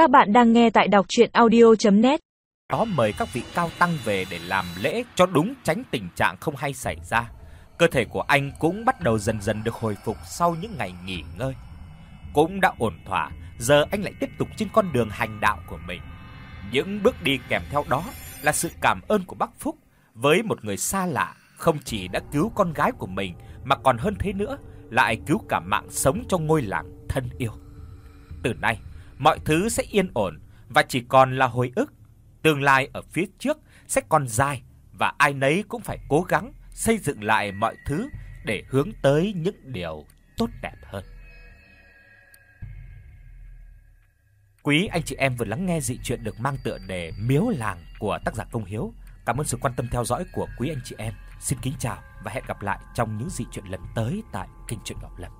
Các bạn đang nghe tại đọc audio net Đó mời các vị cao tăng về để làm lễ cho đúng tránh tình trạng không hay xảy ra. Cơ thể của anh cũng bắt đầu dần dần được hồi phục sau những ngày nghỉ ngơi. Cũng đã ổn thỏa, giờ anh lại tiếp tục trên con đường hành đạo của mình. Những bước đi kèm theo đó là sự cảm ơn của bác Phúc với một người xa lạ, không chỉ đã cứu con gái của mình mà còn hơn thế nữa, lại cứu cả mạng sống trong ngôi làng thân yêu. Từ nay, mọi thứ sẽ yên ổn và chỉ còn là hồi ức. Tương lai ở phía trước sẽ còn dài và ai nấy cũng phải cố gắng xây dựng lại mọi thứ để hướng tới những điều tốt đẹp hơn. Quý anh chị em vừa lắng nghe dị truyện được mang tựa đề Miếu làng của tác giả Công Hiếu. Cảm ơn sự quan tâm theo dõi của quý anh chị em. Xin kính chào và hẹn gặp lại trong những dị truyện lần tới tại kênh truyện Ngọc Lâm.